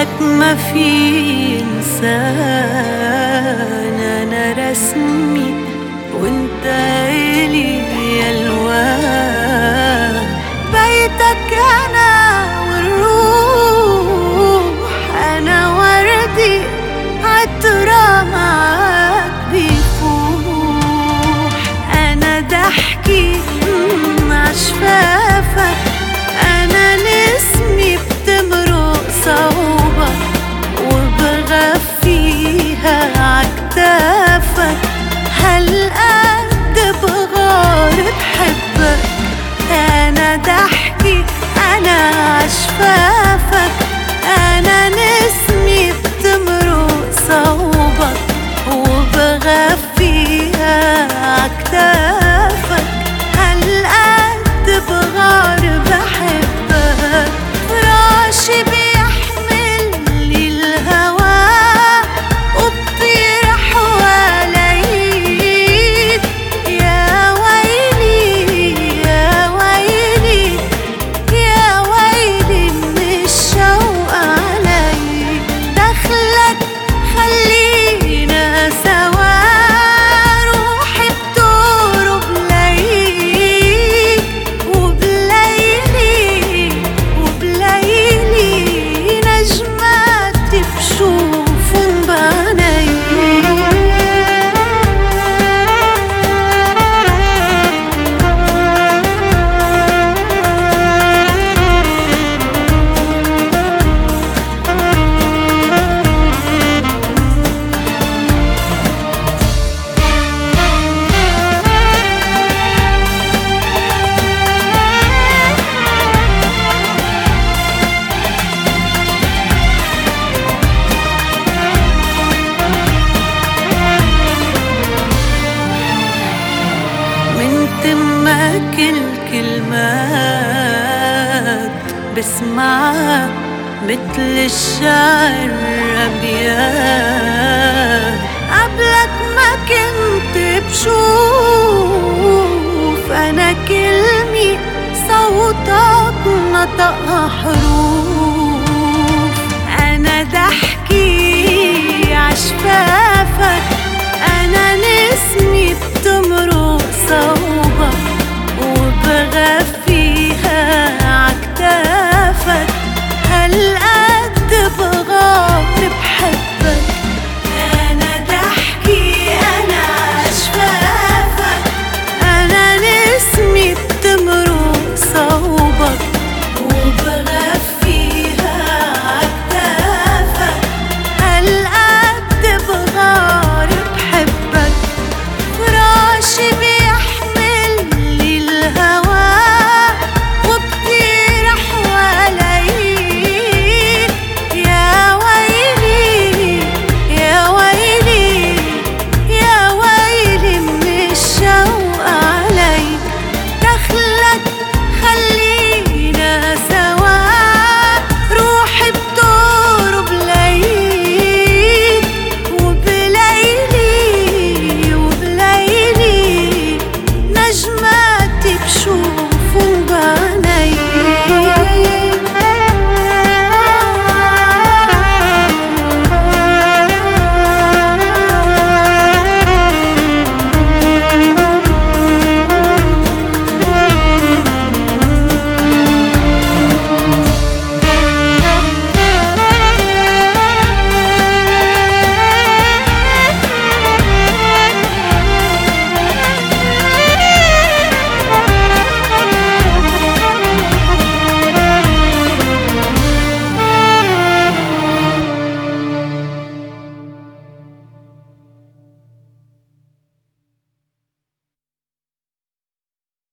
لك ما في إنسان. أنا رسمي أكتافك هالقد بغار بحبك؟ راشي بيه كل كلمات بسمعها مثل الشعر أبيات قبلك ما كنت بشوف أنا كلمي صوتك نطقها حروف